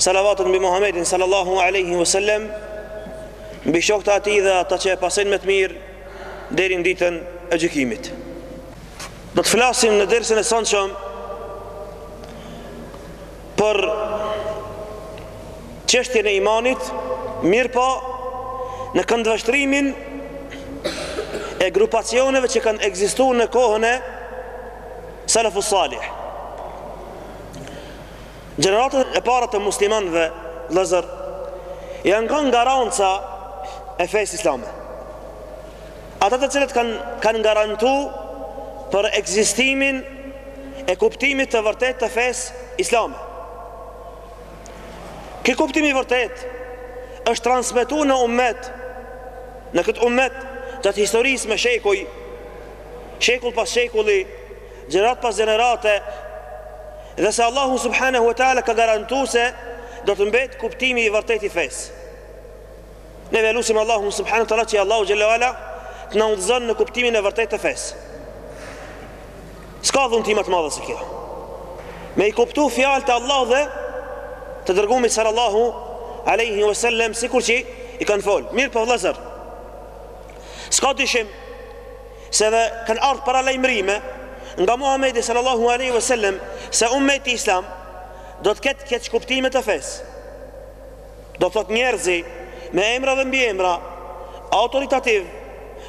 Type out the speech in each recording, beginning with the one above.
Salavatët mbi Muhammedin sallallahu alaihi wasallam, mbi shokët e tij dhe ata që e pasojnë me të mirë deri në ditën e gjykimit. Do të flasim në dersën e sonshëm për çështjen e imanit, mirëpo në këndvështrimin e grupacioneve që kanë ekzistu në kohën e Salafus Salih. Gjeneratat e para të muslimanëve, vëllezër, janë kan garanca e fesë islame. Ata të cilët kanë garantu për ekzistimin e kuptimit të vërtet të fesë islame. Ky kuptim i vërtet është transmitu në umet, në këtë umet gjatë historisë me shekuj, shekull pas shekulli, Gjeneratë pas gjenerate dhe se Allahu subhanahu wa taala ka garantu se do të mbetë kuptimi i vërtetë i fesë. Ne e lusim Allahun subhanahu wa taala që Allahu xhele ve ala të na udhëzon në kuptimin e vërtetë të fesë. S'ka dhunti ma t'madhe se kjo. Me i kuptu fjalët e Allahut dhe të dërgumit sallallahu alaihi wasallam sikur që i kanë fol. Mirëpo vllezër. S'ka dyshim se dhe kanë ardh paralajmërime nga Muhamedi sallallahu alejhi ve sellem se ummeti islam do të ketë keqkuptime të fesë. Do të thotë njerëz me emra dhe mbiemra autoritativ,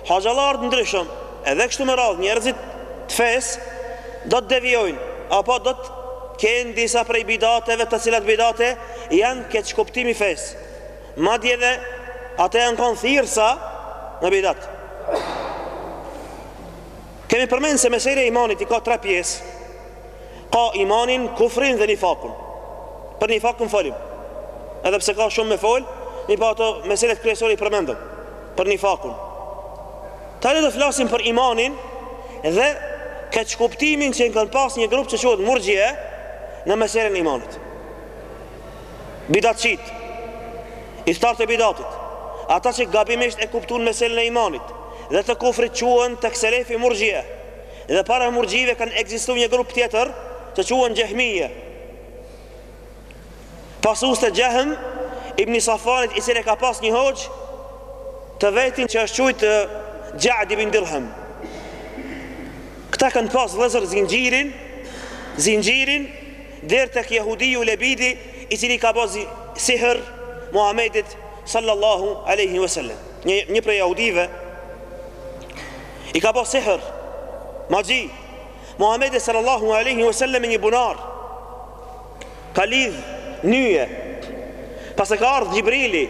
hoxhallarë të ndryshëm, edhe kështu me radhë njerëz të fesë do të devijojnë apo do të kenë disa prej bidateve të cilat bidate janë keqkuptim i fesë. Madje edhe ata janë kan thirrsa në bidat. Kemi përmend se meselja e imanit i ka tre pjesë. Ka imanin, kufrin dhe nifakun. Për nifakun folëm. Edhe pse ka shumë me fol, mirëpo ato meselet kryesore i përmendëm. Për nifakun. Tash do të flasim për imanin dhe keqkuptimin që kanë pas një grup që quhet murxhie në meselen e imanit. Bidatçit, Ithtarët e bidatit, ata që gabimisht e kuptun meselen e imanit dhe të kufrit quhen tek selefi murxhie dhe para murxhive kanë ekzistu një grup tjetër që quhen xehmije pasues të Xehm ibn Safuanit i cili ka pas një hoxh të vetin që është qujt Xhad ibn Dirham këta kanë pas vëllezër zinxhirin zinxhirin Deri tek jehudiu Lebidi, i cili i ka bo sihr Muhamedit sallallahu alejhi ve sellem. Një një prej jehudive i ka bo sihr, magji Muhamedit sallallahu alejhi ve sellem në një bunar. Ka lidh nyje. Pas e ka ardh Xhibrili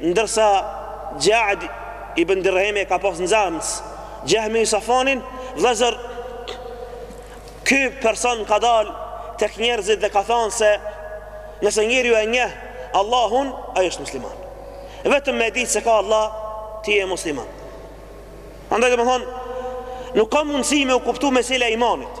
Ndërsa Xha'd ibn Dirhemi e ka pas nxënës Xhehm ibnu Safuanin, vëllezër ky person ka dalë tek njerëzit dhe ka thënë se nëse njeriu e njeh Allahun, ai është musliman. Vetëm me e ditë se ka Allah, ti je musliman. Andaj domethënë nuk ka mundësi me u kuptu mesela e imanit.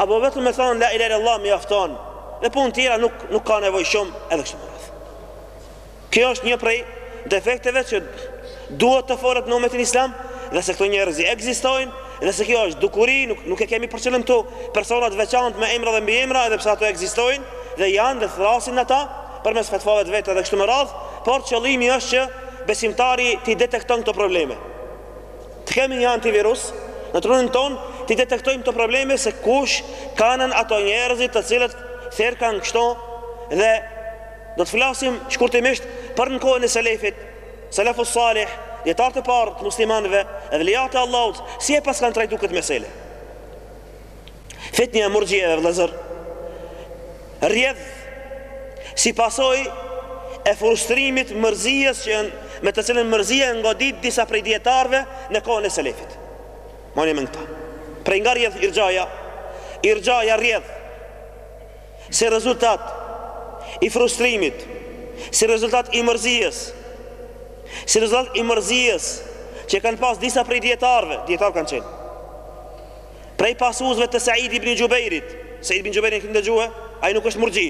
Apo vetëm me thonë la ilahe illallah mjafton dhe punë t'tjera nuk nuk ka nevojë shumë edhe kështu me radhë. Kjo është një prej defekteve që duhet të folet në umetin islam dhe se këto njerëz ekzistojnë dhe se kjo është dukuri, nuk nuk e kemi për qëllim këtu persona të veçantë me emra dhe mbiemra edhe pse ato ekzistojnë dhe janë dhe thrrasin në ta përmes fetfave të veta dhe kështu me radhë, por qëllimi është që besimtari t'i detekton këto probleme. Të kemi një antivirus në trunin tonë, t'i detektojmë këto probleme se kush kanë qenë ato njerëzit të cilët thirrë kanë kështu dhe do të flasim shkurtimisht për në kohën e selefit, selefus salih, dijetarët e parë të muslimanve, evlijatë e Allahut, si e pas kanë trajtu këtë mesele. Fitnja e murxhieve vëllezër rrjedh si pasojë e frustrimit mërzies që me të cilën mërzia e ka godit disa prej dietarëve në kohën e selefit. Mani mend këta. Prej nga rrjedh irxhaja, irxhaja rrjedh si rezultat i frustrimit, si rezultat i mërzies, si rezultat i mërzies që kanë pas disa prej dietarëve, dietar kanë qenë. Prej pasuesve të Said ibn Xhubeirit, Said ibn Xhubeirin e keni dëgjue? Ai nuk është murxhi.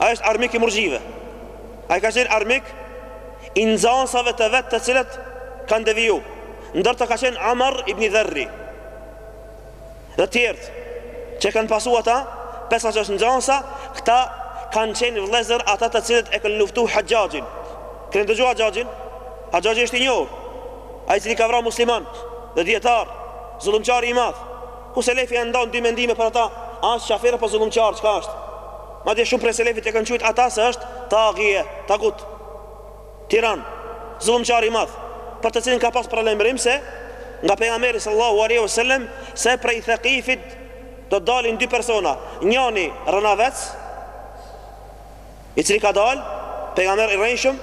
Ai është armik i murxhive. Ai ka qenë armik i nxënësave të vet të cilët kanë deviju. Ndër të ka qenë Omer ibn Dharri. Dhe tjertë, që kanë pasu ata, pesë gjashtë nxënësa, këta kanë qenë vlezër ata të cilët e kanë luftu Haxhaxhin. E keni dëgjua Haxhaxhin? Haxhaxhi është i njohur. Ai i cili ka vrarë muslimanë dhe dijetarë, zullumqari i madh. Ku selefi janë nda në dy mendime për ata, a është qafir apo zullumqar, çka është? Madje shumë prej selefit e kanë quajt ata se është tagie, tagut, tiran, zullumqar i madh, për të cilin ka pas paralajmërim se nga pejgamberi sallallahu alaihi wasallam se prej Thekifit do dalin dy persona, njëri rrenavec, i cili ka dalë pejgamber i rrejshëm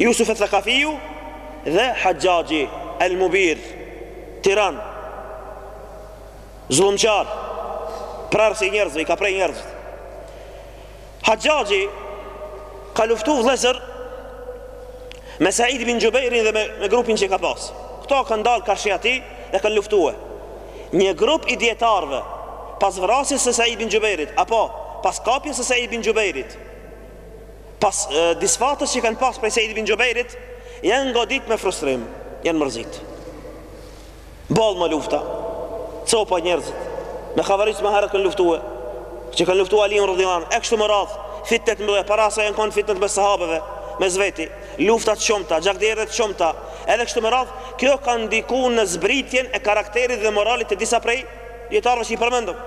Jusuf eth-Thakafiju dhe Haxhaxhi El Mubir Tiran Zullumqar prerës i njerëzve, i ka pre njerëzve Haxhaxhi ka luftu vllezër me Said bin Xhubejrin dhe me, me grupin që ka pas këta kanë dalë karshi atij dhe kanë luftue Një grup i dijetarëve Pas vrasjes së Said bin Xhubejrit Apo pas kapjes së Said bin Xhubejrit Pas e, disfatës që kanë pas prej Said bin Xhubejrit Janë godit me frustrim Janë mërzit Boll ma lufta Copa njerëzit Me havarixh ma herët kanë luftue Që kanë luftue Aliun radijallahu anhu E kështu me radhë Fitnet e mëdha para se janë konë fitnet mes sahabëve mes veti lufta të shumta, gjakderdhje të shumta, edhe kështu me radhë, kjo ka ndiku në zbritjen e karakterit dhe moralit të disa prej dijetarëve që i përmendëm.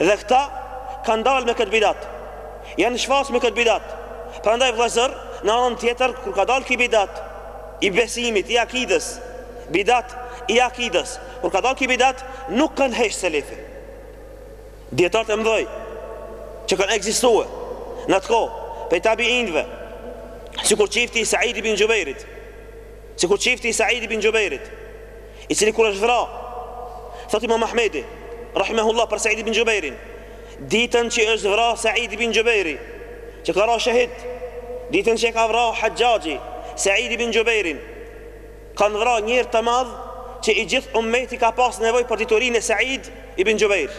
Dhe këta kanë dalë me këtë bidat. Janë shfaq me këtë bidat. Prandaj vëllazër, në anën tjetër kur ka dalë ky bidat i besimit, i akidës, bidat i akidës, kur ka dalë ky bidat nuk kanë hesht selefi. Dijetarët e mëdhej që kanë ekzistue në atë kohë, prej tabiinëve, sikur çifti i Said ibn Xhubejrit, sikur çifti i Said ibn Xhubejrit, i cili kur është vra, thotë Imam Ahmedi, rahimahullah për Said ibn Xhubejrin, ditën që është vra Said ibn Xhubejri, që ka ra shehid, ditën që e ka vra Haxhaxhi, Said ibn Xhubejrin, Kanë vra njeri të madh që i gjithë ummeti ka pas nevojë për diturinë e Said ibn Xhubejr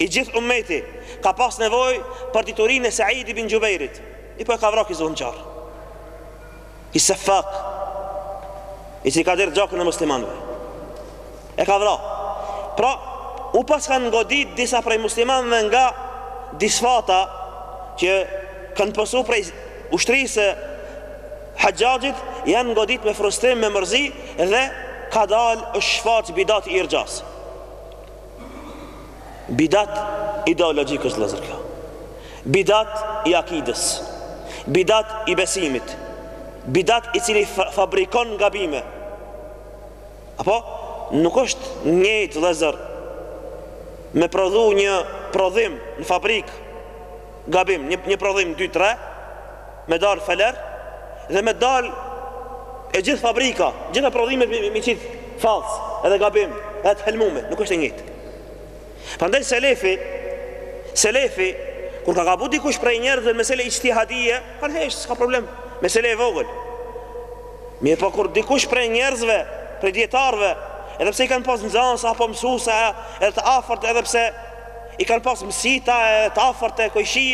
i gjithë ummeti ka pas nevojë për diturinë e Said ibn Xhubejrit mirëpo e ka vra ky zullumqar i sefak i që i ka derdh gjakun e muslimanëve e ka vra pra u pas kanë godit disa prej muslimanëve nga disfata që kanë pësu prej ushtrisë Haxhaxhit janë godit me frustrim me mërzi dhe ka dalë është shfaq bidat i irxhasë bidat ideologjik është vëllazër kjo bidat i akides bidat i besimit bidat i cili fabrikon gabime apo nuk është njëjtë vëllazër me prodhu një prodhim në fabrikë gabim një, një prodhim 2-3 Me dalë feler dhe me dalë e gjithë fabrika, gjitha prodhimet mi, mi qitë falsë edhe gabim, edhe të helmume, nuk është e njëjtë. Prandaj selefi, selefi, kur ka gabu dikush prej njerëzve n'mesele ixhtihadije, kanë heshtë, s'ka problem, n'mesele e vogël. Mirëpo kur dikush prej njerëzve, prej dijetarve, edhe pse i kanë pas nxansa, apo mësusa, edhe të afërt, edhe pse i kanë pas mësita, edhe të afërt, e kojshi,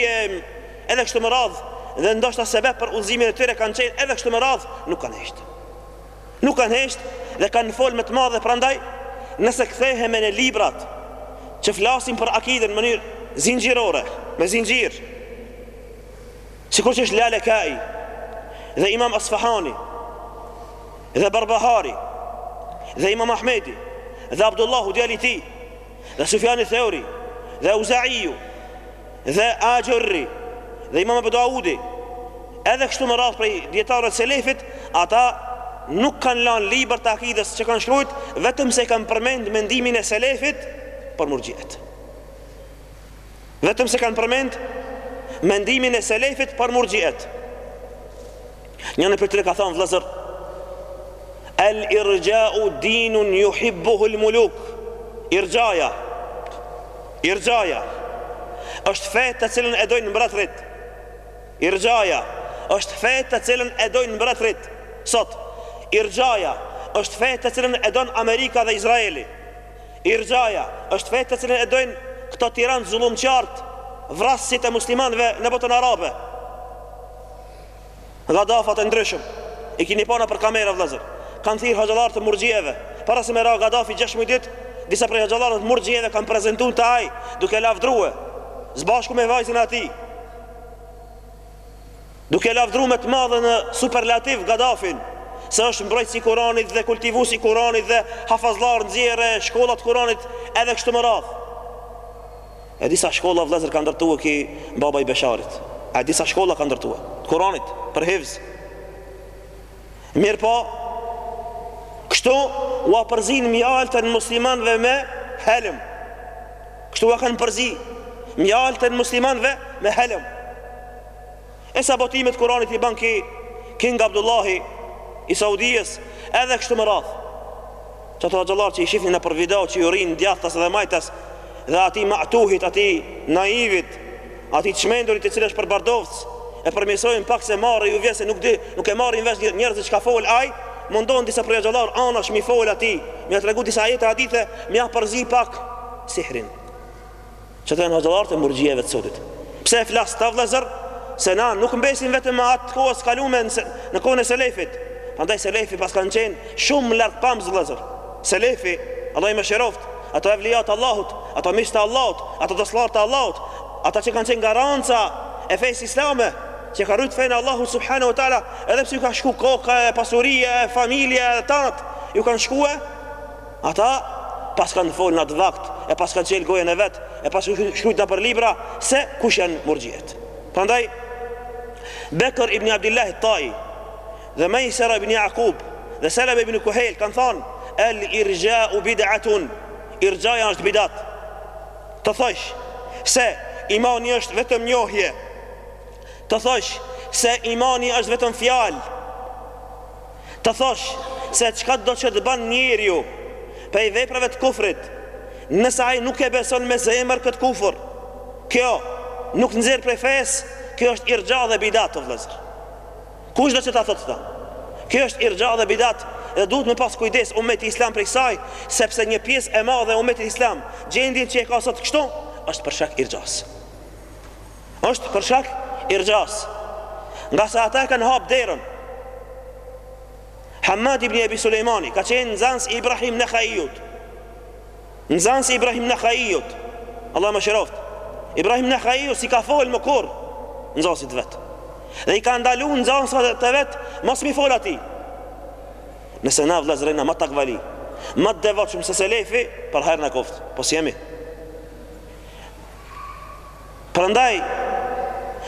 edhe kështu me radhë, dhe ndoshta sebep për udhëzimin e tyre kanë qenë edhe kështu me radhë, nuk kanë hesht. Nuk kanë hesht dhe kanë fol me të madhe prandaj, nëse kthehemi në librat që flasin për akiden në mënyrë zinxhirore, me zinxhir. Sikur që është Lalekai dhe Imam Asfahani dhe Berbehari dhe Imam Ahmedi dhe Abdullahu djali i tij dhe Sufjani Theuri dhe Euzaiu Dhe Axhurri, dhe Imam Ebu Daudi, edhe kështu me radhë prej dijetarëve të selefit, ata nuk kanë lanë libër të akidës që kanë shkrujt, vetëm se kanë përmend mendimin e selefit për murxhiet. Vetëm se kanë përmend mendimin e selefit për murgjiet. Njëri prej tyre ka thënë vëllezër El irxhau dinun juhibbuhul muluk. Irxhaja. Irxhaja është fe të cilën e dojnë mbretërit. Irxhaja është fe të cilën e dojnë mbretërit. Sot Irxhaja është fe të cilën e don Amerika dhe Izraeli. Irxhaja është fe të cilën e dojnë këto tiranë zullumqartë, vrasësit e muslimanëve në botën arabe. Gadafat e ndryshëm i kini pa nëpër kamera vëllezër kanë thirrë hoxhallarët e murxhieve para se me ra Gadafi gjashtë muj ditë disa prej hoxhallarëve të murxhieve kanë prezentun të ai duke lavdrue së bashku me vajzën e tij duke lavdru me të madhe në superlativ Gadafin se është mbrojtësi i Kuranit dhe kultivusi i Kuranit dhe hafëzllarë nxjerr e shkolla të Kuranit edhe kështu me radhë E di sa shkolla vëllezër ka ndërtue ky baba i Besharit? A e di sa shkolla ka ndërtue? Të Kuranit, për hifz. Mirëpo, kështu ua përzin mjaltën muslimanëve me helm. Kështu ua kanë përzi mjaltën muslimanëve me helm. E sa botime të Kuranit i bën ky King Abdullahi i Saudisë edhe kështu me radhë. Qata hoxhallarë që i shifni nëpër video që ju rrinë djathtas edhe majtas dhe atij ma'tuhit atij naivit atij çmendurit i cili është për Bardovc e përmirësojnë pak se marre ju vjen se nuk di nuk e marrin vesh njerëzit çka fol ai mundohen disa prej hoxhallarëve anash mi fol atij mi tregu disa ajete hadithe me ia përzi pak sihrin Që te hoxhallarët e murxhieve të sotit. Pse e flas këta vëllazër? Se na nuk mbesim vetëm me atë kohë të kalume në kohën e selefit. Prandaj selefi paskan qenë shumë largpamës vëllazër. Selefi, Allahu i mëshiroftë, ato evliat e Allahut, ato miqtë e Allahut, ato dashnorët e Allahut, ata që kanë qenë garanca e fesë islame, që e ka rujt fenë Allahu subhanahu wa taala, edhe pse ju ka shku koka e pasuria e familja e tanat, ju kanë shkue Ata paskan fol n'at vakt e paskan çel gojën e vet e paskan shkrujt nëpër libra se kush janë murxhiet. Prandaj Bekr ibn Abdillah et-Tai dhe Mejsera ibn Jakub dhe Seleme ibn Kuhejl kanë thonë el irxha'u bid'atun irxhaja është bidat. Të thosh se imani është vetëm njohje. Të thosh se imani është vetëm fjalë. Të thosh se çkado që të ban njeriu prej veprave të kufrit, nëse ai nuk e beson me zemër këtë kufër, kjo nuk nxjerr prej fesë, kjo është irxha dhe bidat o vëllezër. Kushdo që ta thotë këtë, kjo është irxha dhe bidat dhe duhet me pas kujdes ummeti islam prej kësaj, sepse një pjesë e madhe e ummetit islam gjendjen që e ka sot kështu është për shkak irxhasë. është për shak irxhas ngase ata e kanë hap derën Hamad ibn Abi Sulejmani ka qenë nxënës i Ibrahim Nakhaiut. Nxënës i Ibrahim Nakhaiut. Allahu e mëshiroftë. Ibrahim Nakhaiu s'i ka fol më kurr nxënësit vet. Dhe i ka ndalu nxënësve të vet mos mi fol atij. Nëse na vëllazër jena ma takvali, ma të devotshëm se selefi, për hajr na koft. Po si jemi? Prandaj,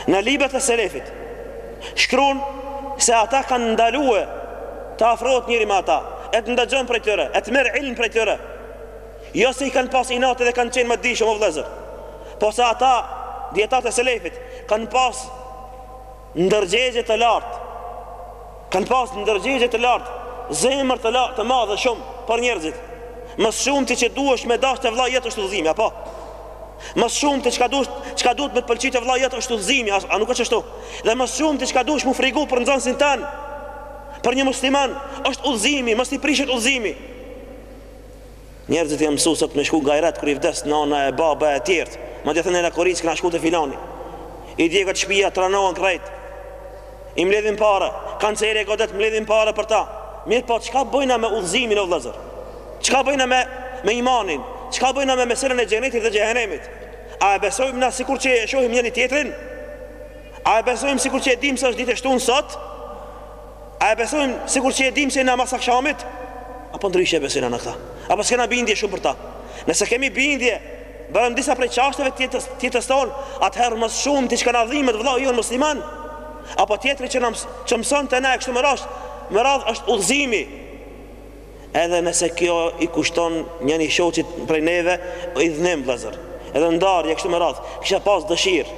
në librat e selefit, shkruan se ata kanë ndalue të afrohet njeri me ata, e të ndëgjon prej tyre, e të merr ilm prej tyre. Jo se i kanë pas inat edhe kanë qenë më të dijshëm o vëllezër, po se ata, dijetarët e selefit, kanë pas, Ndërgjegje të lartë Kanë pas ndërgjegje të lartë Zemër të lartë të madhe shumë Për njerëzit Më së shumti që duhesh me dasht te vllai jot është udhëzimi, apo? Më së shumti çka duhesh Çka duhet me të pëlqy te vllai jot është udhëzimi, a, a nuk është ështu? Dhe më së shumti çka duhesh mu frigu për nxënësin tand Për një musliman është udhëzimi, mos t'i prishet udhëzimi Njerëzit janë mësuar sot me shku n'gajret kur i vdes nana e baba e tjerë. Madje thënë në qoftë se kena shku te filani. I digjet shpija tranohen krejt. I mbledhim pare, kanceri e godet mbledhim pare për ta. Mirëpo çka bëjna me udhëzimin o vëllazër? Çka bëjna me me imanin? Çka bëjna me meselën e xhenetit dhe xhehenemit? A e besojmë na sikur që e shohim njëri tjetrin? A e besojmë sikur që e dimë se është ditë e shtunë sot? A e besojmë sikur që e dimë se namaz akshamit? Apo ndryshe e besojna në këta? Apo s'kena bindje shumë për ta? Nëse kemi bindje, bërëm disa prej çështjeve të jetës, të jetës tonë, atëherë më shumë ti çka na dhimet vëllau jonë musliman, apo tjetri që, na, që mëson te ne e kështu më rashtë, më radhë është udhëzimi, edhe nëse kjo i kushton njëni shoqit prej neve, i dhënim vëllezër, edhe ndarje, e kështu më radhë, kisha pas dëshirë,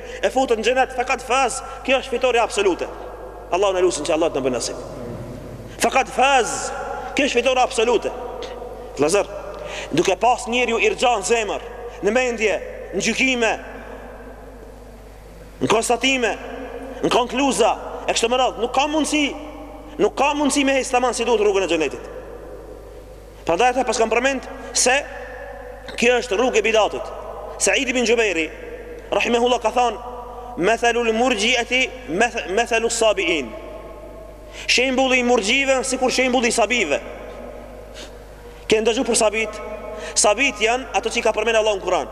e futet në xhenet fekad faz kjo është fitorja absolute Allahun e lusim që Allahu të na bëjë nasip fekad faz kjo është fitorja absolute vllazër duke pas njeriu irxha në zemër në mendje në gjykime në konstatime në konkluza e kështu me radhë nuk ka mundësi nuk ka mundësi me hec taman si duhet rrugën e xhenetit Prandaj ata paskan përmend se kjo është rrugë e bidatit. Said ibn Xhubejri rahimehullah ka thënë methelul murxhieti methelus sabiin. Shembulli i murxhieve sikur shembulli i sabive. Keni dëgju për sabit? Sabit janë ato që i ka përmend Allahu në Kur'an.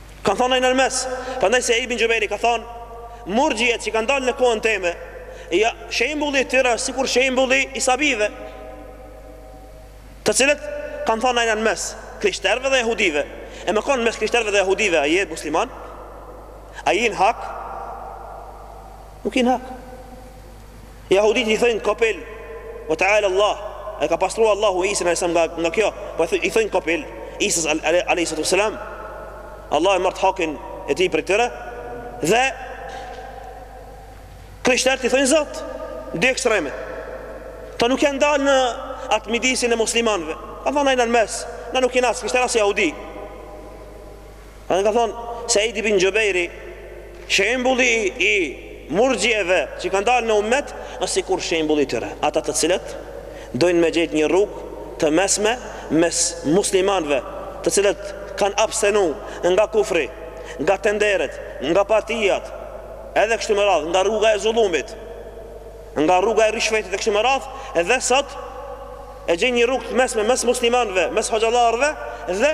Kanë thënë na jena n'mes, prandaj Seid ibn Xhubejri ka thënë, Murxhijet që kanë dalë në kohën teme, ja, shembulli i tyre është sikur shembulli i sabive, të cilët kanë thënë na jena n'mes krishterëve dhe jehudive. E me kanë mes krishterëve dhe jehudive, a je musliman? A je në hak? Nuk je në hak. Jahudit i thojnë kopil, wa ta'ala Allah, e ka pastruar Allahu Isën a.s. nga, nga kjo, po i thojnë kopil, Isës a.s. Allah e marrtë hakin e tij prej tyre, dhe krishterët i thojnë Zot, dy ekstreme. Këta nuk, janë dalë në atë midisin e muslimanve, kanë thonë na jena në mes, na nuk jena as krishterë as jahudi, Prandaj ka thënë Said ibn Xhubejri, shembulli i murxhieve që kanë dalë në ummet është sikur shembulli i tyre, ata të cilët dojnë me gjetë një rrugë të mesme mes muslimanëve, të cilët kanë abstenu nga kufri, nga tenderet, nga partiat, edhe kështu me radhë, nga rruga e zullumit, nga rruga e ryshfetit e kështu me radhë, edhe sot e gjejnë një rrugë të mesme mes muslimanëve, mes hoxhallarëve dhe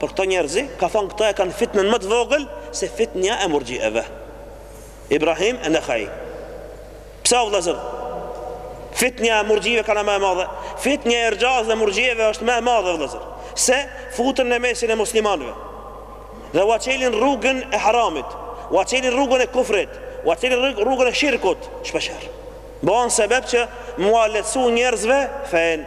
Për këto njerëzi, ka thënë këta e kanë fitnën më të vogël se fitnja e murxhieve. Ibrahim en-Nehai. Pse o vëllazër? Fitnja e murxhieve ka kanë më e madhe. Fitnja e irxhas dhe murxhieve është më e madhe vëllazër. Se futen në mesin e muslimanëve. Dhe ua çelin rrugën e haramit, ua çelin rrugën e kufrit, ua çelin rrugën e shirkut, shpeshherë. Bëhen sebeb që me ua lehtësu njerëzve fen.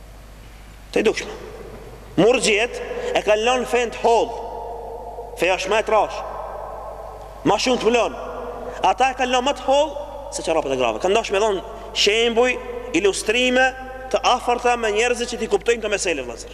Tejdukshme. Murxhiet e kanë lan fenë të hollë. Feja asht ma e trashë. Ma shumë të mlon. Ata e kanë lan ma të hollë se çorapet e grave. Kanë dasht me dhon shembuj, ilustrime të afërta me njerëzit që t'i kuptojnë këto mesele vëllazër.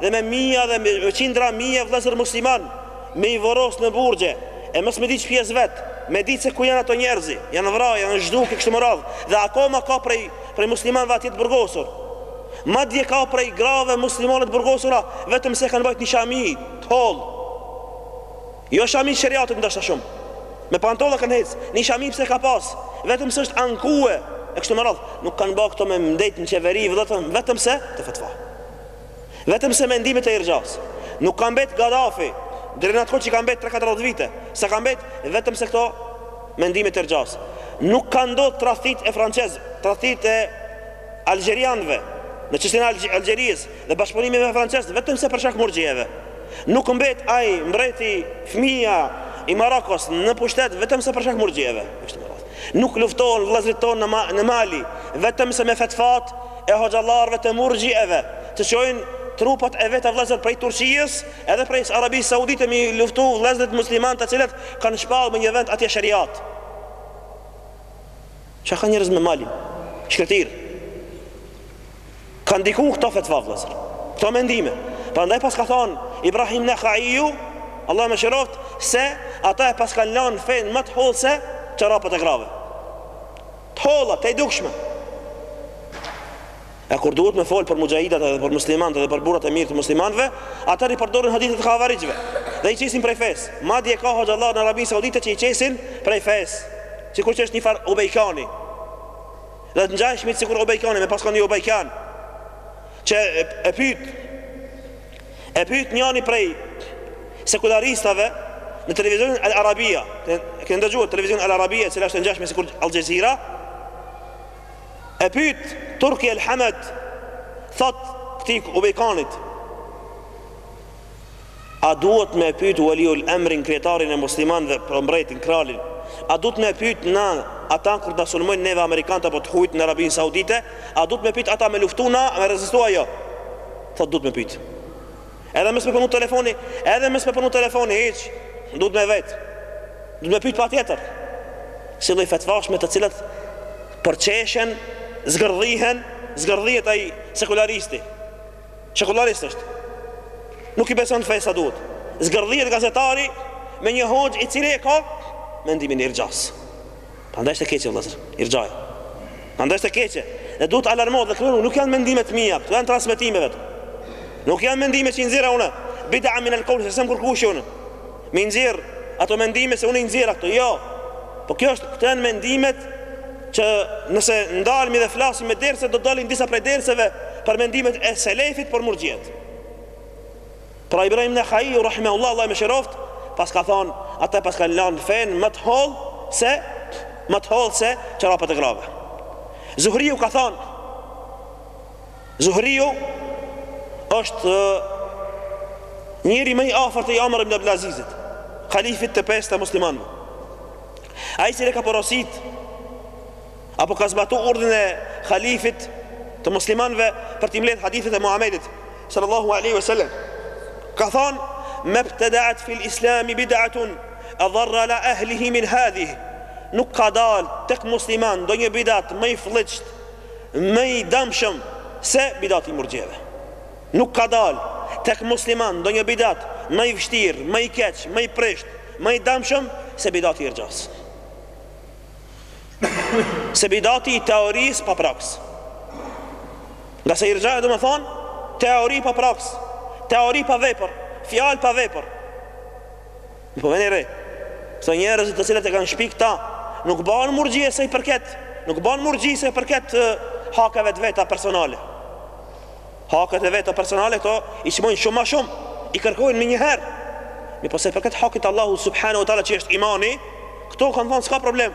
dhe me mija dhe me qindra mija vëllezër musliman me i varros në burgje e mos me dit as vet me ditë se ku janë ato njerëz janë vra janë zhduk e kështu me radh dhe akoma ka prej prej muslimanëve atje të burgosur madje ka prej grave muslimane të burgosura vetëm se kanë bajt një shami të hollë jo shami sheriati ndoshta shumë me pantolla kanë hec një shami pse ka pas vetëm se është ankue e kështu me radh nuk kanë ba këto me mbet në qeveri vetëm se te fetfa Vetëm se mendimet e irxhas Nuk ka mbet Gadafi Deri në atë kohë që ka mbet 3-4 vite Sa ka mbet Vetëm se këto Mendimet e irxhas Nuk kan ndodh tradhtit e Francez Tradhtit e Algjerianëve Në çështjen e Algjeris Dhe bashkëpunimi me Francez Vetëm se për shkak murxhieve Nuk mbet ai Mbreti Fëmija I Marokos Në pushtet Vetëm se për shkak murxhieve Kështu Nuk luftohen vëllezërit tonë në Mali vetëm se me fetfat e hoxhallarëve të murxhieve të çojnë trupat e veta vëllezër prej Turqisë edhe prej Arabisë Saudite me i luftu vëllezërit musliman të cilët kanë shpallë me një vend atje sheriat Çka kanë njerëz me Mali? Shkretirë. Kanë ndiku këto fetva vëllazër. Këto mendime. Prandaj paska than Ibrahim Nakhaiu, Allahu e mëshiroftë, se ata e paskan lanë fenë ma të hollë se çorapet e grave. Të holla, tejdukshme. E kur duhet me fol për mujahidat edhe për muslimanët edhe për burrat e mirë të muslimanëve, ata i përdorin hadithet e havarixhve dhe i qesin prej fes. Madje ka hoxhallar në Arabinë Saudite që i qesin prej fes. Sikur që është njëfar Ubejkani, Dhe të ngjashmit sikur Ubejkani, me pas kon Ubejkan që e pyet e pyet njani prej sekularistave në televizionin Al Arabia, keni dëgjuar televizionin Al Arabia, që është e ngjashme sikur Al Jazeera. E pyet Turki Al Hamad thot këtij Ubejkanit. A duhet me pyt veliul emrin kryetarin e muslimanëve po mbretin kralin a duhet me pyt na ata kur të na sulmojnë neve amerikant apo të hujt në Arabinë Saudite a duhet me pyt ata me luftu na me rezistu a jo thot duhet me pyt edhe mes me punu telefoni edhe mes me punu telefoni hiç duhet me vet duhet me pyt patjetër ksi lloj fetvash me të cilat përqeshen zgërdhihen zgërdhihet ai sekularisti Sekularist është. Nuk i beson fesë sa duhet. Zgërdhihet gazetari me një hoxhë i cili e ka mendimin e irxhasë. Prandaj është e keqe vëllazër, irxhaja. Prandaj është e keqe. Dhe duhet të alarmohet dhe këto nuk janë mendime të mia, këto janë transmetime vetë. Nuk janë mendime që i nxjerr unë. Bid'a min al-qawl, se s'kam kërkuar unë. Me i nxjerr ato mendime se unë i nxjerr ato, jo. Po kjo është, këto janë mendimet që nëse ndalmi dhe flasim me derse do dalin disa prej derseve për mendimet e selefit për murxhiet. Pra Ibrahim Nehaiu rahimahullah Allahu e mëshiroftë, paska thon, ata paskan lënë fen më të holl se më të holl se çarapat e grave. Zuhriu ka thon, Zuhriu është njeri më i afërt i Omar ibn Abdul Azizit, halifit të pestë të muslimanëve. Ai i cili e ka porosit apo ka zbatu urdhrin e halifit të muslimanëve për t'i mbledh hadithet e Muhamedit sallallahu alaihi wasallam. Ka thënë: "Mabtada'at fil Islam bid'atun adhar ala ahlihi min hadhihi." Nuk ka dal tek muslimanët ndonjë bidat më i flliqt më i dëmshëm se bidati i murxhive. Nuk ka dalë tek muslimanët ndonjë bidat më i vështirë, më i keq, më i prishtë, më i dëmshëm se bidati i irxhasë. Se bidati i teorisë pa praksë. Ngase irxhaja domethënë teori pa praksë, teori pa vepër, fjalë pa vepër. Po vëni re, këto njerëzit të cilët e kanë shpik këta, nuk bëhen murxhie sa i përket, nuk bëhen murxhi sa i përket hakeve të veta personale. Haket e veta personale këto i çmojnë shumë më shumë, i kërkojnë menjëherë. Mirëpo sa i përket hakit të Allahut subhanahu wa taala që është imani, këto kanë thënë s'ka problem.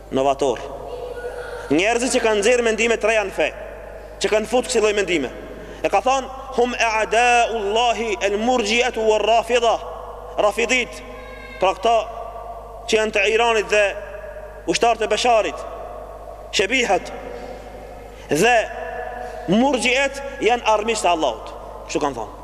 Novator. Njerëzit që kanë nxjerrë mendime të reja në fe, që kanë futë kësi lloj mendime. E ka thonë, hum a'daullahi el murxhietu uer-rafidha, rafidhit, pra këta që janë të Iranit dhe ushtarët e Besharit, shebihat, dhe murxhiet janë armiq të Allahut, kështu kanë thonë.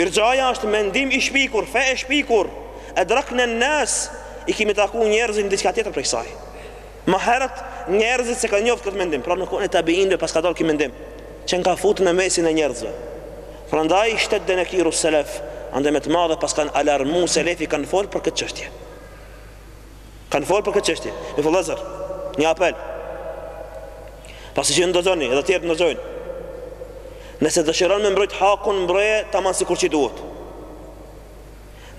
Irxhaja është mendim i shpikur, fe e shpikur, edrakna en-nas, i kemi taku njerëzit në diçka tjetër prej kësaj. Më herët njerëzit s'e kanë njoft këtë mendim, pra në kohën e tabiinëve paska dalë ky mendim, që e ka fut në mesin e njerëzve. Prandaj ishtedde nekirus-selef, andaj me të madhe paskan alarmu selefi, kanë fol për këtë çështje. Kanë folë për këtë çështje, mirë vëllezër, një apel Pasi që ndëgjoni Edhe tjerët ndëgjojnë Nëse dëshiron me mbrojt hakun Mbroje taman sikur që duhet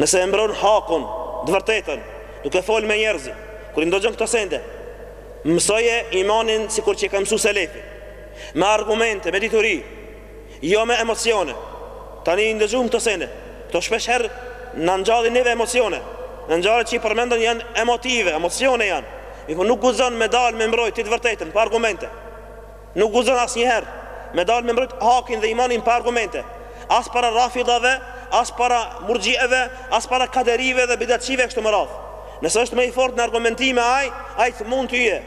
Nëse e mbron hakun të vërtetën duke folë me njerëzit Kur i ndëgjon këto sende Mësoje imanin sikur që e ka mësu selefi Me argumente, me dituri jo me emocione. Tani i ndëgjuam këto sene. Këto shpesh herë na ngjallin neve emocione. Në ngjarjet që i përmendën janë emotive, emocione janë. Mirëpo nuk guzon me dalë me mbrojtë të vërtetën pa argumente. Nuk guzon asnjëherë me dalë me mbrojtë hakin dhe imanin pa argumente. As para rafidhave, as para murxhieve, as para kaderive dhe bidatçive e kështu me radhë. Nëse është më i fortë në argumentime ai, ai të mund tyje.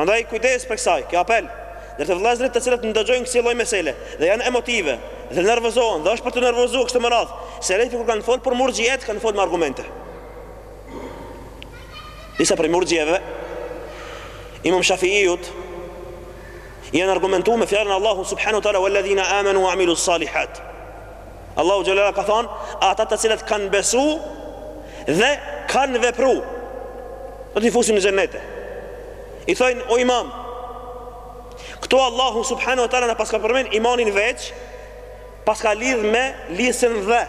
Andaj kujdes prej kësaj, kjo apel, ndaj te vëllezërit të cilët ndëgjojnë kësi lloj mesele dhe janë emotive dhe nervozohen dhe është për t'u nervozu kështu me radhë, selefët kur kanë fol për murxhiet kanë fol me argumente. Disa prej murxhieve Imam Shafi'iut janë argumentu me fjalën Allahu subhanahu wa taala walladhina amanu wa amilus salihat. Allahu xhelle ala ka thonë, ata të cilët kanë besu dhe kanë vepru, do t'i fusim në xhennete. I thojnë, o imam, këtu Allahu subhanahu wa taala na paska përmen imanin veç, paska lidh me lidhsën dhe.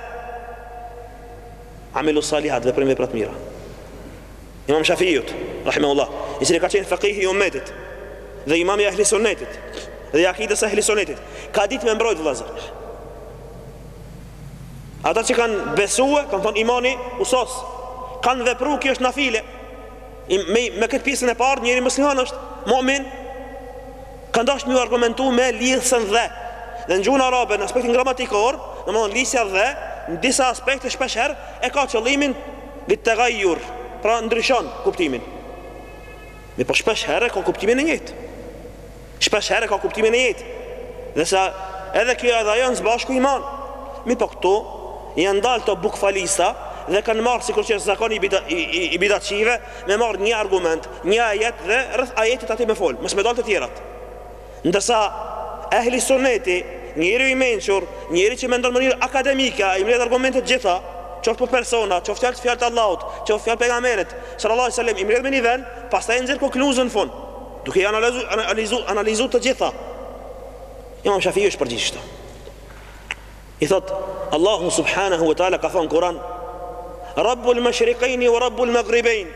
Amilu salihat dhe veprojnë vepra të mira. Imam Shafi'ut, rahimehullah, i cili ka qenë fakih i umetit dhe imam i ehli sunnetit dhe i akides ehli sunnetit, ka ditë me mbrojt vëllazër. Ata që kanë besue, kanë thonë imani u sos, kanë vepru kjo është nafile. Me, me këtë pjesën e parë njeri musliman është mu'min, kanë dasht me u argumentu me lidhësën dhe. Dhe në gjuhën arabe, në aspektin gramatikor, domethënë lidhsja dhe, në disa aspekte shpesher, e ka qëllimin Bit taghayyur, pra ndryshon kuptimin. Mirëpo shpesh herë e ka kuptimin e njëjtë. Shpesh herë ka kuptimin e njëjtë. Dhe se edhe kjo edhe ajo janë së bashku iman. Mirëpo këta janë dalë te bukfalista dhe kanë marrë sikur që është zakon i bida, i, i, i bidatçive me marrë një argument, një ajet dhe rreth ajetit aty me fol, mos me dalë të tjerat. Ndërsa, Ehli Sunneti, njeriu i mençur, njeri që mendon në mënyrë akademike, ai mbledh argumente të gjitha, qoftë për persona, qoftë fjalë të fjalë të Allahut, qoftë fjalë të pejgamberit, sallallahu alejhi ve sellem, i mbledh me ni vend, pastaj e nxjerr konkluzën në fund, duke i analizu, analizu të gjitha. Imam Shafiu është përgjigj kështu. I thot, Allahu subhanahu wa taala ka thonë në Kur'an, Rabbul mashriqaini wa Rabbul maghribain.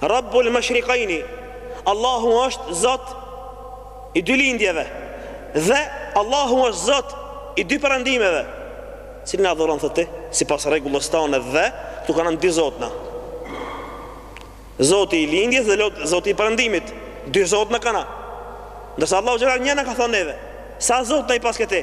Rabbul Mashriqaini, Allahu është Zot i dy lindjeve dhe Allahu është Zot i dy perëndimeve. Cilin e adhuron thotë ti, sipas rregullës tande këtu kanka dy zotna. Zoti i lindjes dhe Zoti i perëndimit, dy zotna kanka. Ndërsa Allahu xhelle ala një na ka thonë neve. Sa zotna i paske ti?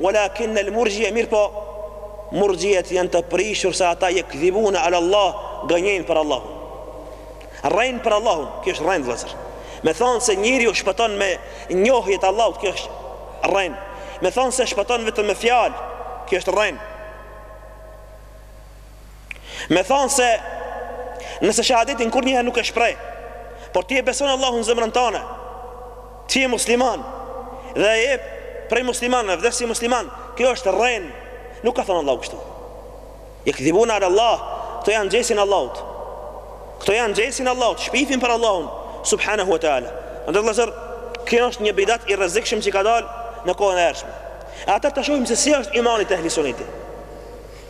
Walakin el murxhie mirëpo murxhiet janë të prishur se ata jekdhibune alAllah gënjejnë për Allahun rrejnë për Allahun kjo është rrenë vëllezër me thanë se njeriu shpëton me njohje të Allahut kjo është rrenë me thanë se shpëton vetëm me fjalë kjo është rrenë Me thanë se nëse shahadetin kurrnjëherë nuk e shpreh, por ti e beson Allahun në zemrën tande, ti je musliman, dhe e je prej muslimanëve, vdes si musliman, kjo është rrenë, nuk ka thënë Allahu kështu. Jekdhibune alAllah, këta ia ngjesin Allahut. Këta ia ngjesin Allahut, shpifin për Allahun, subhanahu wa ta'ala. Vëllezër, kjo është një bidat i rrezikshëm që ka dalë në kohën e hershme. E atëherë ta shohim se si është imani te ehli suneti.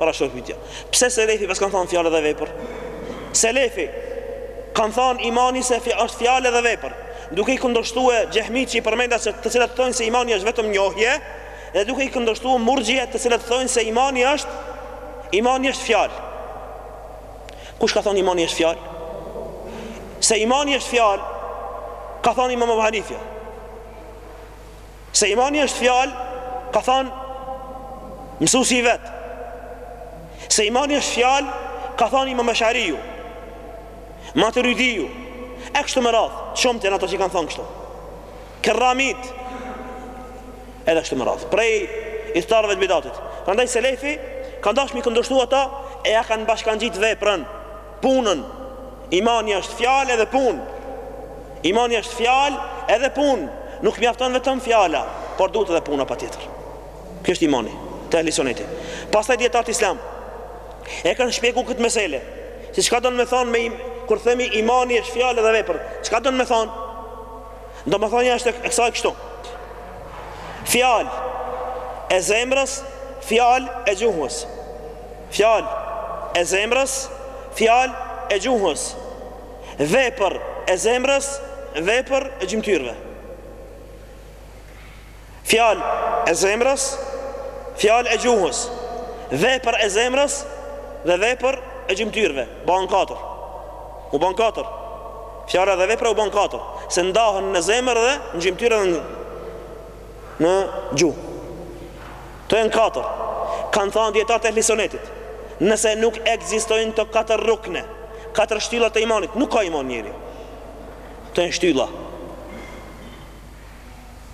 Parashtrohet pyetja, pse selefi pse kanë thënë fjalë dhe vepër? Selefi kanë thënë imani se është fjalë dhe vepër, duke i kundërshtuar xhehmitë që i përmenda të cilët thonë se imani është vetëm njohje, dhe duke i kundërshtuar murxhiet të cilët thonë se imani është imani është fjalë. Kush ka thënë imani është fjalë? Se imani është fjalë, ka thënë Imam Ebu Hanifja. Se imani është fjalë, ka thënë mësuesi i vet. Se imani është fjalë, ka thënë Imam Eshariu. Maturidiu. E kështu me radhë, shumtë janë ata që kanë thënë kështu. Kerramitë. Edhe kështu me radhë. Prej ithtarëve të bidatit. Prandaj selefi kanë dashur me i kundërshtu ata e ia kanë bashkangjit veprën Punën. Imani është fjalë edhe punë. Imani është fjalë edhe punë. Nuk mjafton vetëm fjala, por duhet edhe puna patjetër. Kjo është imani te ehli suneti. Pastaj dijetarët islam e kanë shpjeguar këtë mesele. Si çka don me thanë me kur themi imani është fjalë edhe vepër, çka don me thanë? Domethanë është e kisaj kështu. Fjalë e zemrës, fjalë e gjuhës. Fjalë e zemrës, fjalë e gjuhës. Vepër e zemrës, vepër e gjymtyrëve. Fjalë e zemrës, fjalë e gjuhës. Vepër e zemrës dhe vepër e gjymtyrëve. Bën katër. U bën katër. Fjala edhe vepra u bën katër, se ndahen në zemër dhe në gjymtyrë dhe në gjuhë. Këto janë katër, kanë thënë dijetarët e Ehli Sunetit, nëse nuk ekzistojnë këto katër rukne, katër shtylla të imanit, nuk ka iman njeri. Këto janë shtylla.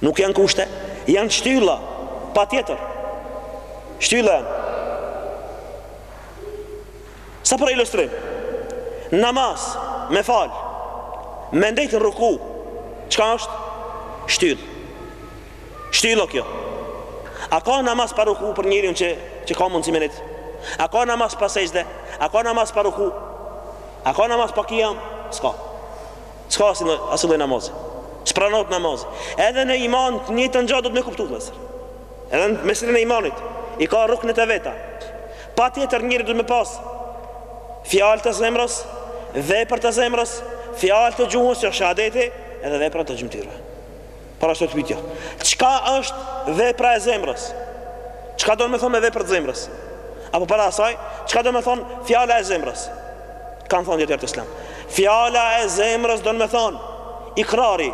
Nuk janë kushte, janë shtylla, patjetër. Shtylla janë. Sa për ilustrim, namaz, me falë, me ndejtë në ruku, çka është? Shtyllë. Shtyllë kjo. A ka namaz pa ruku për njeriun që që ka mundësi me net? A ka namaz pa sexhde? A ka namaz pa ruku? A ka namaz pa kiam? S'ka. S'ka asnjë lloj, asnjë lloj namazi. S'pranohet namazi. Edhe në iman të njëjtën gjë duhet me kuptu vëllezër. Edhe në meselen e imanit i ka ruknet e veta. Patjetër njeri duhet me pas fjalë të zemrës, vepër të zemrës, fjalë të gjuhës, shehadeti, edhe vepra të gjymtyrëve. Para saj pyetja, çka është vepra e zemrës? Çka do me thonë me vepër të zemrës? Apo para asaj, çka do me thonë fjala e zemrës? Kanë thonë dijetarët islam. Fjala e zemrës do me thonë ikrari,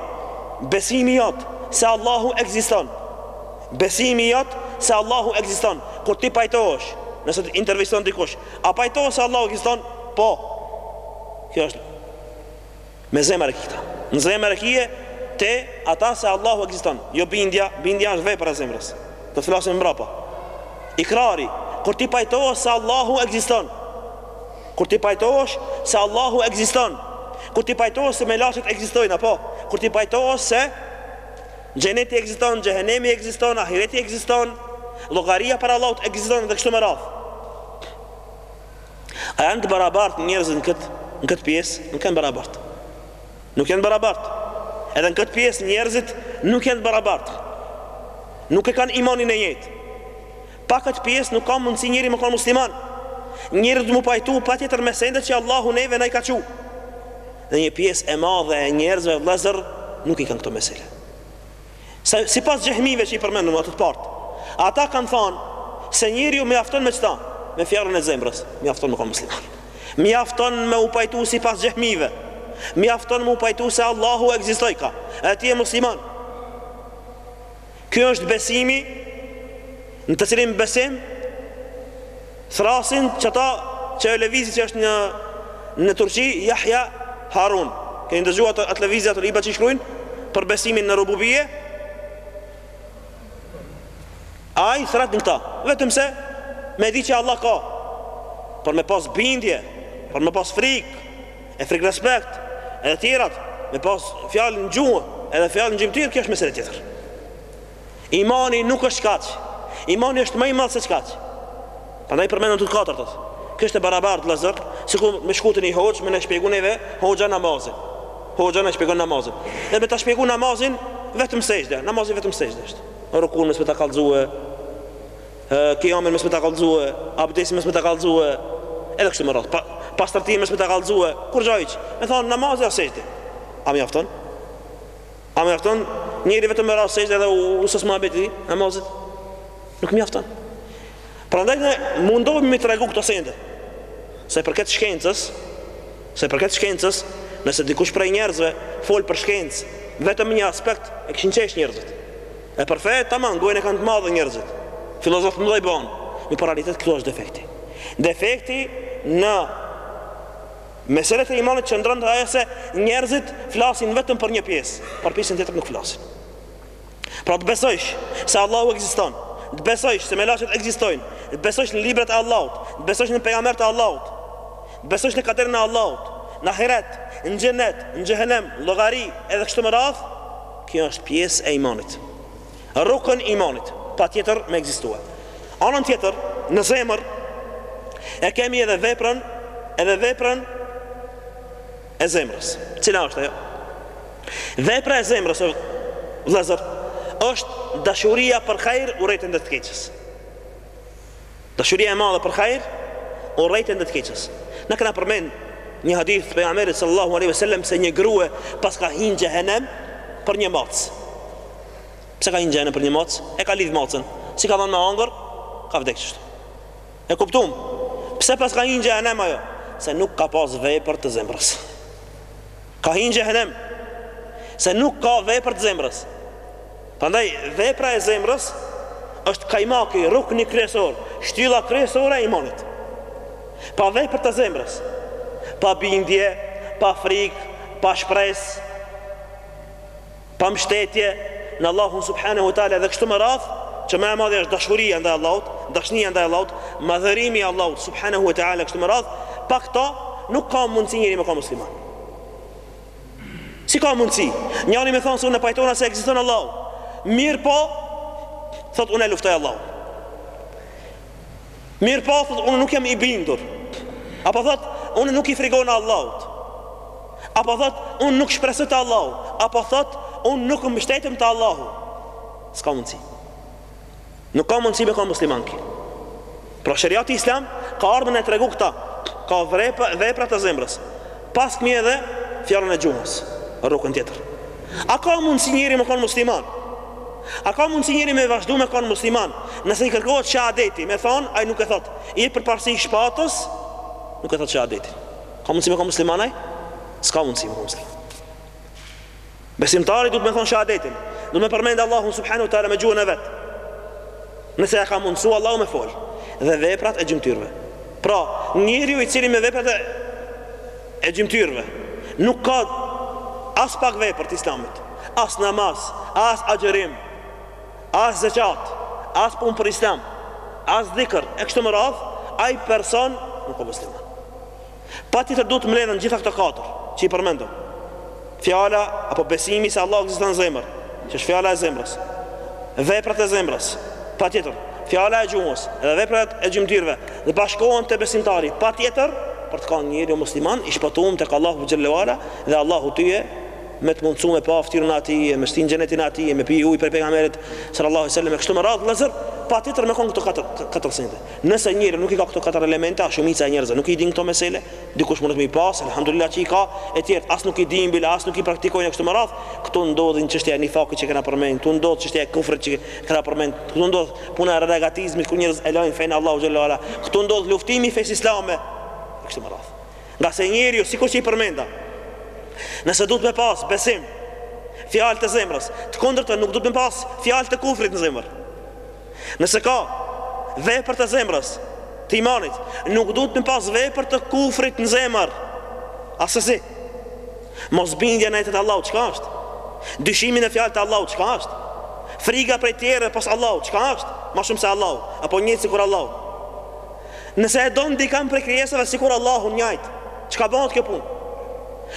besimi jot se Allahu ekziston. Besimi jot se Allahu ekziston. Kur ti pajtohesh, nëse të interviston dikush, a pajtohesh se Allahu ekziston? Po. Kjo është. Me zemër e ki ata. Në zemër e kije ti ata se Allahu ekziston. Jo bindja, bindja është vepër e zemrës. Do të flasim mbrapa. Ikrari, kur ti pajtohesh se Allahu ekziston. Kur ti pajtohesh se Allahu ekziston. Kur ti pajtohesh se melaçet ekzistojnë apo kur ti pajtohesh se xheneti ekziston, xhehenemi ekziston, ahireti ekziston, llogaria para Allahut ekziston dhe kështu me radhë. A janë të barabartë njerëzit në këtë në këtë pjesë? Nuk janë barabartë. Nuk janë barabartë. Edhe në këtë pjesë njerëzit nuk janë të barabartë. Nuk e kanë imanin e njëjtë. Pa këtë pjesë nuk ka mundësi njeri me kanë musliman. Njeri duhet m'u pajtu patjetër me sendet që Allahu neve na i ka çu. Dhe një pjesë e madhe e njerëzve vëllezër nuk i kanë këto mesele. Se sipas xehmijve që i përmendëm ata të parët, ata kanë thënë se njeriu mjafton me këta? Me fjalën e zemrës, mjafton me kon musliman. Mjafton me u pajtu sipas xehmijve, mjafton me u pajtu se Allahu ekziston, ka, e ti je musliman. Kjo është besimi në të cilin besim Thrrasin qeta, qajo lëvizje që është një në Turqi Jahja Harun. Keni dëgjuar atë lëvizje, ato libra që i shkrun për besimin në rububije? Ai thrret në këta, vetëm se me e ditë që Allah ka, por me pas bindje, por me pas frikë, e frikërespekt, edhe tjerat, me pas fjalë në gjuhë, edhe fjalë në gjymtyrë, kjo është mesele tjetër. Imani nuk është kaq. Imani është ma i madh se kaq. Prandaj përmendëm të katërtat. Kjo është e barabartë vëllezër, sikur me shku te ni hoxhë me na shpjegu neve hoxha namazin. Hoxha na shpjegon namazin. Dhe me ta shpjegu namazin vetëm sexhde, namazi vetëm sexhde është. Rukun mos me ta kallxue. Kiamin mos me ta kallxue, abdesin mos me ta kallxue. Edhe kështu me radhë. Pa, pastërtimin mos me ta kallxue. Kurgja hiç, me thonë namazi asht sexhde. A mjafton? A mjafton njeri vetëm me ra sexhde edhe u sos muhabeti i namazit? Nuk mjafton. Prandaj ne mundohemi me tregu këto sende. Se për këtë shkencës, se për këtë shkencës, nëse dikush prej njerëzve fol për shkencë, vetëm një aspekt e kishin qesh njerëzit. E për fe tamam gojën e kanë të madhe njerëzit. Filozofë të mëdhej bëhen. Në realitet këtu është defekti. Defekti në meselet e imanit qëndron te ajo se njerëzit flasin vetëm për një pjesë, për pjesën tjetër nuk flasin. Pra të besojsh se Allahu ekziston, të besojsh se melaqet ekzistojnë, të besojsh në librat e Allahut, të besojsh në pejgamberët e Allahut, të besojsh në kaderin e Allahut, në ahiret, në xhenet, në xhehenem, në llogari edhe kështu me radhë, kjo është pjesë e imanit. Rukn i imanit patjetër me ekzistue. Anën tjetër, në zemër e kemi edhe veprën, edhe veprën e zemrës. Cila është ajo? Vepra e zemrës, vëllazër, është dashuria për hajr, urrejtja ndaj të keqes. Dashuria e madhe për hajr, urrejtja ndaj të keqes. Na kena përmend një hadith të pejgamberit sallallahu alaihi wasallam se një grua paska hi në xhehenem për një macë. Pse ka hi në xhehenem për një macë? E ka lidh macën. S'i ka dhonë me hangër. Ka vdek qështu. E kuptum. Pse paska hi në xhehenem ajo? Se nuk ka pas vepër të zemrës. Ka hi në xhehenem. Se nuk ka vepër të zemrës. Prandaj, vepra e zemrës është kajmaki, rukni kryesor, shtylla kryesore e imanit. Pa vepër të zemrës. Pa bindje, pa frikë, pa shpresë, pa mbështetje në Allahun subhanehu wa taala edhe kështu me radhë, që më e madhja është dashuria ndaj Allahut, dashnia ndaj Allahut, madhërimi i Allahut subhanehu wa taala kështu me radhë, pa këto nuk ka mundësi njeri me kanë musliman. S'ka mundësi njëri me thonë se unë pajtona se ekziston Allahu. mirëpo thotë unë e luftoj Allahun. Mirëpo thotë unë nuk jam i bindur. Apo thotë unë nuk i frigohem Allahut. Apo thotë unë nuk shpresoj te Allahu. Apo thotë unë nuk mbështetem te Allahu. S'ka mundësi. Nuk ka mundësi me kon musliman ky. Pra sheriati islam ka ardh me na e tregu këta. Ka vepra vepra të zemrës. Pas kemi edhe fjalën e gjuhës, rukn tjetër. A ka mundësi njeri me konë musliman? A ka mundësi njeri me vazhdu me konë musliman? Nëse i kërkohet shehadeti me thonë, ai nuk e thotë, i jep përparësi shpatës, nuk e thotë shehadetin. Ka mundësi me konë musliman ai? S'ka mundësi me konë musliman. Besimtari duhet me thonë shehadetin, duhet me përmendë Allahun subhanehu teala me gjuhën e vet. Nëse ia ka mundësu, Allahu me folë. Dhe veprat e gjymtyrve. Pra, njeriu i cili me veprat e E gjymtyrëve. Nuk ka aspak vepër të Islamit, as namaz, as agjërim, as zeqat, as punë për Islam, as dhikr e kështu me radhë, ai person nuk o musliman. Patjetër duhet të mbledhen gjitha këto katër që i përmendëm. Fjala apo besimi se Allahu ekziston në zemër, që është fjala e zemrës, veprat e zemrës, patjetër, fjala e gjuhës edhe veprat e gjymtyrëve dhe bashkohen te besimtari, patjetër, për të kanë njeriu musliman i shpëtum tek Allahu xhelle ue ala dhe Allahu tyje me të mundësu me pa ftyrën e atij, me t'shti n'xhenetin e atij, me pi uj prej pejgamberit, sallallahu alaihi wasallam, e kështu me radhë vllezër, patjetër me konë këto katër, katër sende. Nëse njeriu nuk i ka këto katër elemente, a shumica e njerëzve nuk i din këto mesele, dikush mundet me i pas, alhamdulillah që i ka, e tjerët as nuk i dinë bile, as nuk i praktikojnë kështu më radh, këtu ndodhin çështja e nifakut që kena përmend, këtu ndodh çështja e kufrit që kena përmend, këtu ndodh puna e renegatizmit ku njerëz e lajnë fenë e Allahut xhelle ue ala, këtu ndodh luftimi i fesë islame kështu më radh. Ngase njeriu sikur që i përmenda, nëse duhet me pas besim, fjalë të zemrës, të kundërta nuk duhet me pas fjalë të kufrit në zemër. Nëse ka vepër të zemrës, të imanit, nuk duhet me pas vepër të kufrit në zemër. Asesi, mosbindja në ajetet e Allahut, çka është? Dyshimi në fjalët e Allahut, çka është? Friga prej tjerëve pos Allahut, çka është? Ma shumë se Allahu, apo njëjtë sikur Allahu. Nëse e don dikan prej krijesave sikur Allahun njëjtë, çka bahet kjo punë?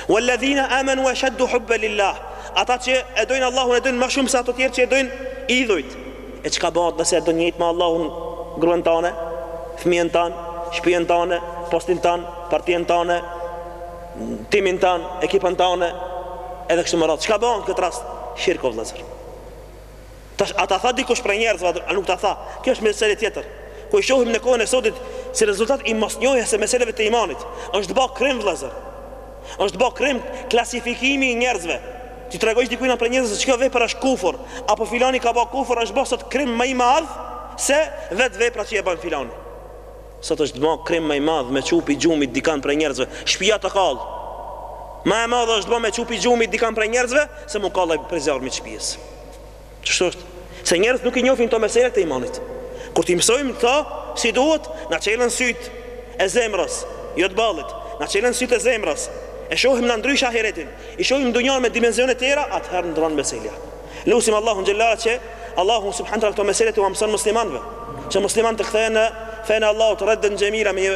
Walladhina amanu ashaddu hubban lillah. Ata që e dojnë Allahun e dojnë ma shumë se ata tjerë që e dojnë idhujt. E çka bëhet nëse e do njëjtë me Allahun gruan tane, fëmijën tanë, shpijën tane, postin tanë, partien tane, timin tanë, ekipin tane, edhe kështu me radhë. Çka bëhet në këtë rast? Shirk o vllezër. Tash, a ta tha dikush prej njerëzve, a nuk ta tha. Kjo është mesele tjetër. Kur i shohim në kohën e sotit si rezultat i mosnjohjes së meseleve të imanit, është ba krim vllezër. Është bo krim klasifikimi i njerëzve. T'i tregosh dikujna prej njerëzve se kjo vepër është kufur, apo filani ka bo kufur, është bo sot krim më i madh se vetë vepra që e bën filani. Sot është bo krim më i madh me çu pi gjumit dikan prej njerëzve, shpia t'u kall. Ma e madhe është bo me çu pi gjumit dikan prej njerëzve, se m'u kall ai prej zjarmit shpijës. Kështu është, se njerëzit nuk i njohin këto mesela të imanit. Kur t'i mësojmë këto si duhet, na çelën sytë e zemrës, jo të ballit, na çelën sytë e zemrës. E shohim na ndryshe ahiretin, i shohim dunjan me dimensione tjera, atëherë ndron meselja. Lusim Allahun xhelle që Allahu subhanahu taala këto mesele t'ua mëson muslimanëve, që muslimanët të kthehen në fenë e Allahut redden xhemila me një